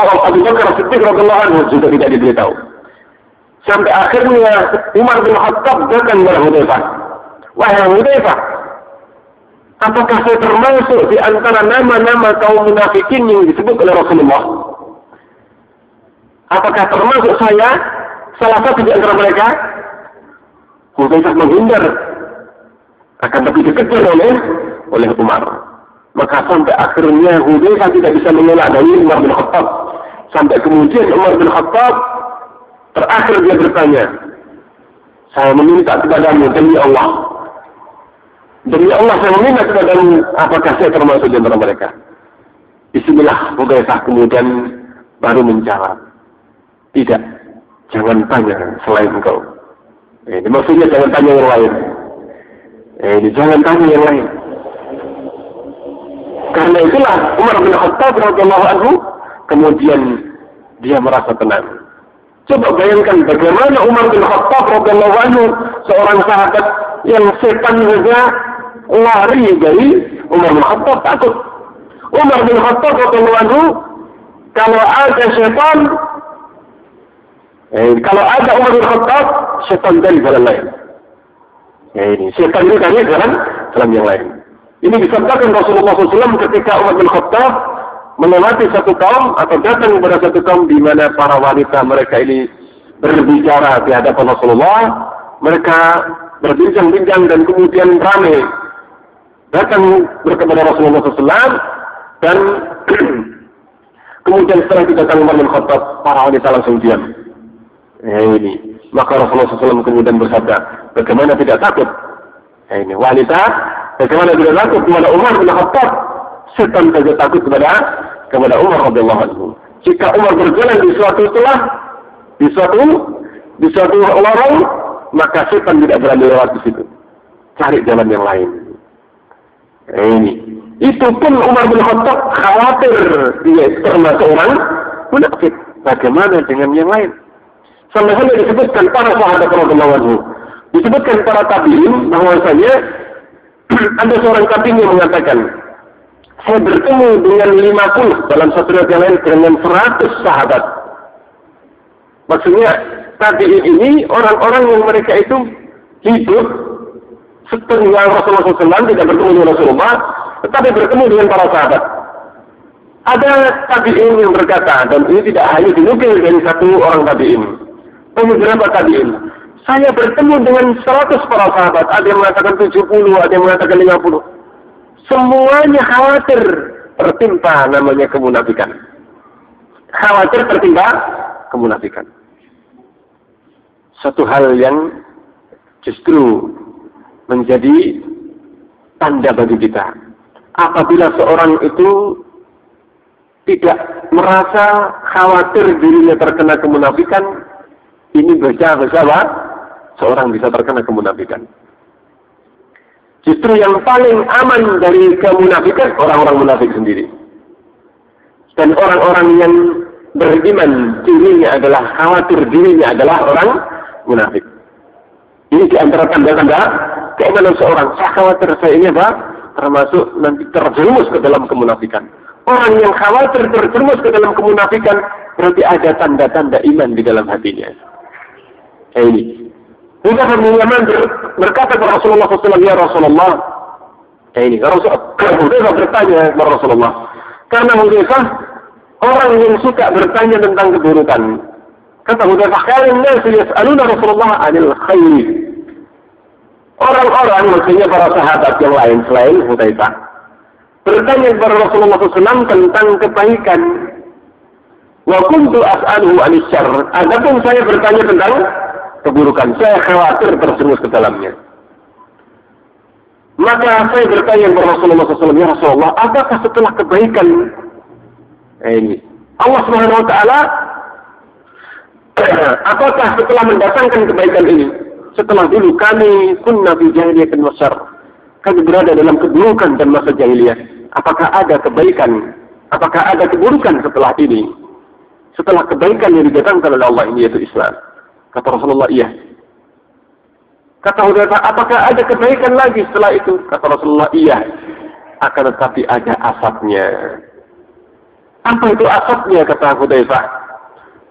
Allah Abu Bakar Siddiq radhiyallahu anhu juga tidak diberitahu. Sampai akhirnya Umar bin Khattab datang kepada Hudzaifah. Wahai Hudzaifah, apakah saya termasuk di antara nama-nama kaum munafikin yang disebut oleh Rasulullah? Apakah termasuk saya salah satu di antara mereka? Hudzaifah menghindar akan tapi dikejar oleh oleh Umar. Maka sampai akhirnya Hudzaifah tidak bisa mengelak dari Umar bin Khattab. Sampai kemudian Umar bin Khattab terakhir dia bertanya, saya meminta kepadamu demi Allah. Demi Allah saya meminta kepadamu apakah saya termasuk di antara mereka. Bismillah Hudzaifah kemudian baru menjawab. Tidak, jangan tanya selain engkau. Ini maksudnya jangan tanya yang lain. Ini jangan tanya yang lain. Karena itulah Umar bin Khattab radhiyallahu anhu kemudian dia merasa tenang. Coba bayangkan bagaimana Umar bin Khattab radhiyallahu anhu seorang sahabat yang setan saja lari dari Umar bin Khattab takut. Umar bin Khattab radhiyallahu anhu kalau ada setan Eh, kalau ada Umar bin Khattab, setan dari jalan lain. Ya ini, setan ini dari jalan jalan yang lain. Ini disabdakan Rasulullah SAW ketika Umar bin Khattab melewati satu kaum atau datang kepada satu kaum di mana para wanita mereka ini berbicara di hadapan Rasulullah, mereka berbincang-bincang dan kemudian ramai datang kepada Rasulullah SAW dan kemudian setelah itu datang Umar bin Khattab, para wanita langsung diam. Ya ini. Maka Rasulullah SAW kemudian bersabda, bagaimana tidak takut? Ya ini. Wanita, bagaimana tidak takut kepada Umar bin Khattab? Setan saja takut kepada kepada Umar radhiyallahu anhu. Jika Umar berjalan di suatu celah, di suatu di suatu lorong, maka setan tidak berani lewat di situ. Cari jalan yang lain. Ya ini. Itu pun Umar bin Khattab khawatir dia termasuk orang munafik. Bagaimana dengan yang lain? Sampai hanya disebutkan para sahabat radhiyallahu anhu. Disebutkan para tabi'in bahwasanya ada seorang tabi'in yang mengatakan, saya bertemu dengan 50 dalam satu riwayat yang lain dengan 100 sahabat. Maksudnya tabi'in ini orang-orang yang mereka itu hidup setelah Rasulullah SAW tidak bertemu dengan Rasulullah, tetapi bertemu dengan para sahabat. Ada tabi'in yang berkata, dan ini tidak hanya dinukil dari satu orang tabi'in. Beberapa tabi'in. Saya bertemu dengan 100 para sahabat. Ada yang mengatakan 70, ada yang mengatakan 50. Semuanya khawatir tertimpa namanya kemunafikan. Khawatir tertimpa kemunafikan. Satu hal yang justru menjadi tanda bagi kita. Apabila seorang itu tidak merasa khawatir dirinya terkena kemunafikan, ini bisa-bisa seorang bisa terkena kemunafikan. Justru yang paling aman dari kemunafikan orang-orang munafik sendiri. Dan orang-orang yang beriman dirinya adalah khawatir dirinya adalah orang munafik. Ini di antara tanda-tanda keimanan seorang. Saya khawatir saya ini apa? Termasuk nanti terjerumus ke dalam kemunafikan. Orang yang khawatir terjerumus ke dalam kemunafikan berarti ada tanda-tanda iman di dalam hatinya. Ini. Hingga Ibn Yaman berkata kepada Rasulullah SAW, Ya Rasulullah, ini. Rasulullah bertanya kepada Rasulullah. Karena Hudzaifah orang yang suka bertanya tentang keburukan. Kata Hudzaifah, kalian nasi yas'aluna Rasulullah anil khair. Orang-orang, maksudnya para sahabat yang lain selain Hudzaifah, bertanya kepada Rasulullah SAW tentang kebaikan. Wa kuntu as'aluhu anis syarr. Adapun saya bertanya tentang keburukan. Saya khawatir terjerumus ke dalamnya. Maka saya bertanya kepada Rasulullah SAW, Ya Rasulullah, apakah setelah kebaikan ini Allah Subhanahu Wa Taala apakah setelah mendatangkan kebaikan ini setelah dulu kami kunna fi jahiliyatin wasyar kami berada dalam keburukan dan masa jahiliyah apakah ada kebaikan apakah ada keburukan setelah ini setelah kebaikan yang didatangkan oleh Allah ini yaitu Islam Kata Rasulullah, iya. Kata Hudzaifah, apakah ada kebaikan lagi setelah itu? Kata Rasulullah, iya. Akan tetapi ada asapnya. Apa itu asapnya? Kata Hudzaifah.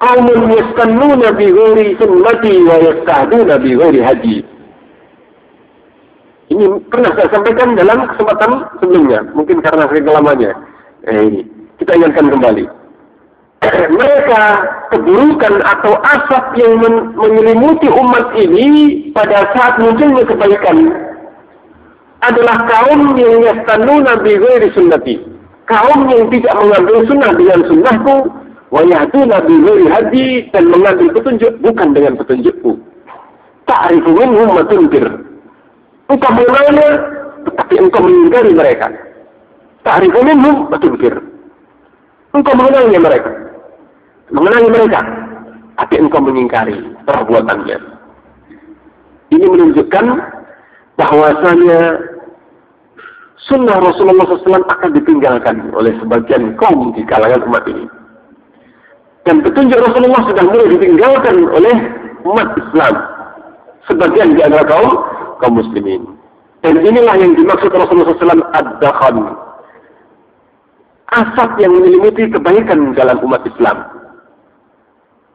Qaumun yastannuna bi ghairi sunnati wa yastahduna bi ghairi haji. Ini pernah saya sampaikan dalam kesempatan sebelumnya. Mungkin karena sering lamanya. Eh, ini. Kita ingatkan kembali. mereka keburukan atau asap yang men menyelimuti umat ini pada saat munculnya kebaikan adalah kaum yang yastanuna bi ghairi sunnati. Kaum yang tidak mengambil sunnah dengan sunnahku wa yahduna bi ghairi hadi dan mengambil petunjuk bukan dengan petunjukku. Ta'rifu minhum ma tunkir. Engkau mengenalnya tetapi engkau mengingkari mereka. Ta'rifu minhum ma tunkir. Engkau mengenalnya mereka mengenali mereka, tapi engkau mengingkari perbuatannya. Ini menunjukkan bahwasanya sunnah Rasulullah SAW akan ditinggalkan oleh sebagian kaum di kalangan umat ini. Dan petunjuk Rasulullah sudah mulai ditinggalkan oleh umat Islam. Sebagian di antara kaum kaum muslimin. Dan inilah yang dimaksud Rasulullah SAW ad-dakhan. Asap yang menyelimuti kebaikan dalam umat Islam.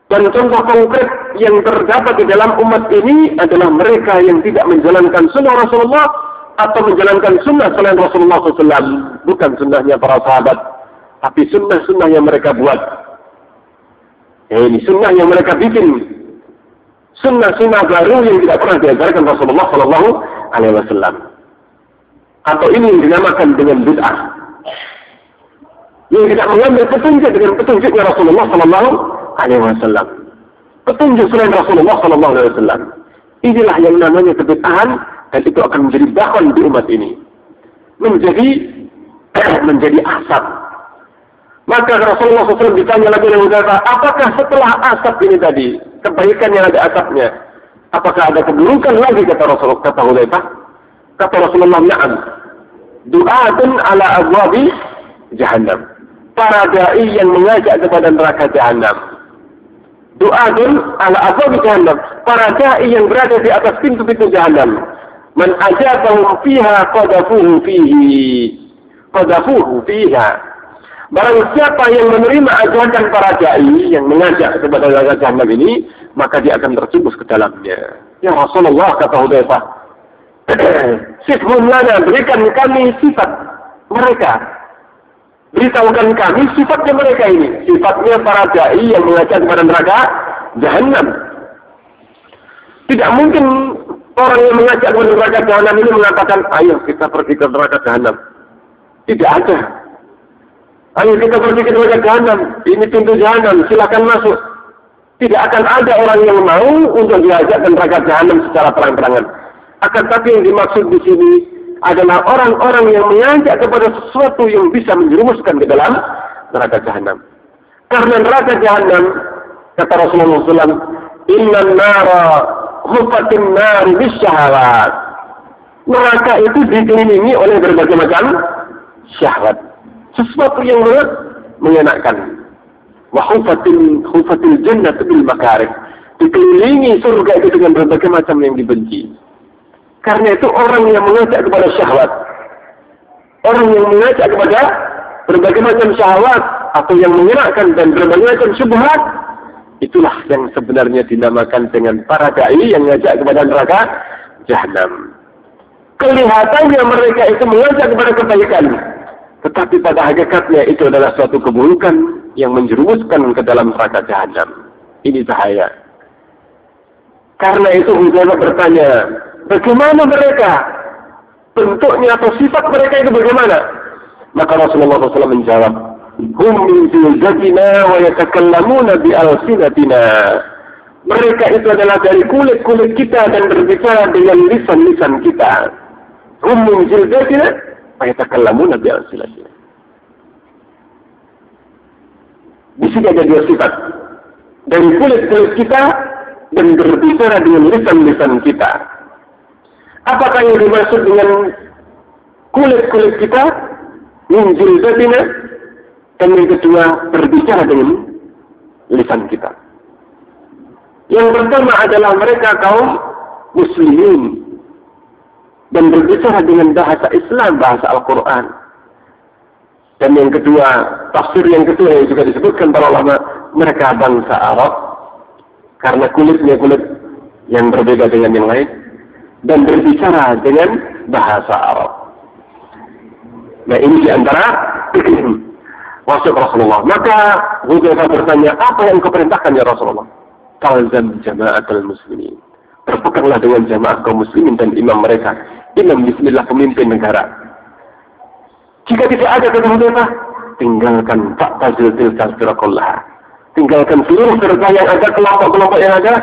Dan contoh konkret yang terdapat di dalam umat ini adalah mereka yang tidak menjalankan sunnah Rasulullah atau menjalankan sunnah selain Rasulullah SAW. Bukan sunnahnya para sahabat, tapi sunnah-sunnah yang mereka buat. Ya, ini sunnah yang mereka bikin. Sunnah-sunnah baru yang tidak pernah diajarkan Rasulullah Sallallahu Alaihi Wasallam. Atau ini yang dinamakan dengan bid'ah. Yang tidak mengambil petunjuk dengan petunjuknya Rasulullah Sallallahu alaihi wasallam. Petunjuk selain Rasulullah sallallahu alaihi wasallam. Inilah yang namanya kebid'ahan dan itu akan menjadi bahkan di umat ini. Menjadi menjadi asap. Maka Rasulullah SAW ditanya lagi oleh Hudzaifah, apakah setelah asap ini tadi, kebaikan yang ada asapnya, apakah ada keburukan lagi kata Rasulullah kata Hudzaifah? Kata Rasulullah, "Na'am." Du'atun ala abwabi jahannam. Para dai yang mengajak kepada neraka jahannam Du'adun ala azab jahannam. Para da'i yang berada di atas pintu-pintu jahannam. Man ajabahum fiha qadafuhu fihi. Qadafuhu fiha. Barang siapa yang menerima ajakan para da'i yang mengajak kepada neraka jahannam ini, maka dia akan tercubus ke dalamnya. Ya Rasulullah kata Hudzaifah, Sifhum lana, berikan kami sifat mereka beritahukan kami sifatnya mereka ini. Sifatnya para da'i yang mengajak kepada neraka jahannam. Tidak mungkin orang yang mengajak ke neraka jahanam ini mengatakan, ayo kita pergi ke neraka jahanam. Tidak ada. Ayo kita pergi ke neraka jahanam. Ini pintu jahanam, silakan masuk. Tidak akan ada orang yang mau untuk diajak ke neraka jahanam secara terang-terangan. Akan tapi yang dimaksud di sini adalah orang-orang yang mengajak kepada sesuatu yang bisa menjerumuskan ke dalam neraka jahanam. Karena neraka jahanam, kata Rasulullah SAW, Inna nara hufatin nari bisyahawat. Neraka itu dikelilingi oleh berbagai macam syahwat. Sesuatu yang sangat menyenangkan. Wa hufatin hufatil jannah bil makarih. Dikelilingi surga itu dengan berbagai macam yang dibenci. Karena itu orang yang mengajak kepada syahwat. Orang yang mengajak kepada berbagai macam syahwat atau yang menyenangkan dan berbagai macam syubhat itulah yang sebenarnya dinamakan dengan para dai yang mengajak kepada neraka jahanam. Kelihatannya mereka itu mengajak kepada kebaikan, tetapi pada hakikatnya itu adalah suatu keburukan yang menjerumuskan ke dalam neraka jahanam. Ini bahaya. Karena itu Huzaifah bertanya, bagaimana mereka? Bentuknya atau sifat mereka itu bagaimana? Maka Rasulullah SAW menjawab, Hum min zilzatina wa yatakallamuna bi alsinatina. Mereka itu adalah dari kulit-kulit kita dan berbicara dengan lisan-lisan kita. Hum min zilzatina wa yatakallamuna bi alsinatina. Di sini ada dua sifat. Dari kulit-kulit kita dan berbicara dengan lisan-lisan kita. Apakah yang dimaksud dengan kulit-kulit kita min jildatina dan yang kedua berbicara dengan lisan kita. Yang pertama adalah mereka kaum muslimin dan berbicara dengan bahasa Islam, bahasa Al-Quran. Dan yang kedua, tafsir yang kedua yang juga disebutkan para ulama, mereka bangsa Arab karena kulitnya kulit yang berbeda dengan yang lain dan berbicara dengan bahasa Arab. Nah ini di antara masuk Rasulullah. Maka Hudzaifah bertanya, apa yang kau perintahkan ya Rasulullah? Talzam jama'atul muslimin. Berpeganglah dengan jamaah kaum muslimin dan imam mereka. Imam bismillah pemimpin negara. Jika tidak ada kata Hudzaifah, tinggalkan tak tazil firakullah. Tinggalkan seluruh firqah yang ada, kelompok-kelompok yang ada,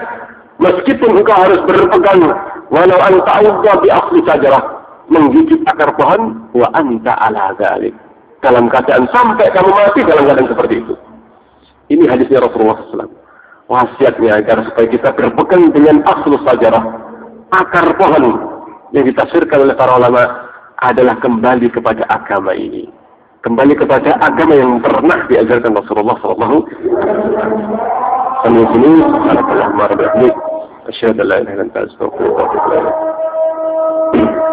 meskipun engkau harus berpegang walau anta bi asli sajarah menggigit akar pohon wa anta ala dzalik. Dalam keadaan sampai kamu mati dalam keadaan seperti itu. Ini hadisnya Rasulullah SAW. Wasiatnya agar supaya kita berpegang dengan aslu sajarah. Akar pohon yang ditafsirkan oleh para ulama adalah kembali kepada agama ini. Kembali kepada agama yang pernah diajarkan Rasulullah SAW. Sampai sini, Alhamdulillah, Asyhadu an la ilaha illa anta astaghfiruka wa atubu ilaik.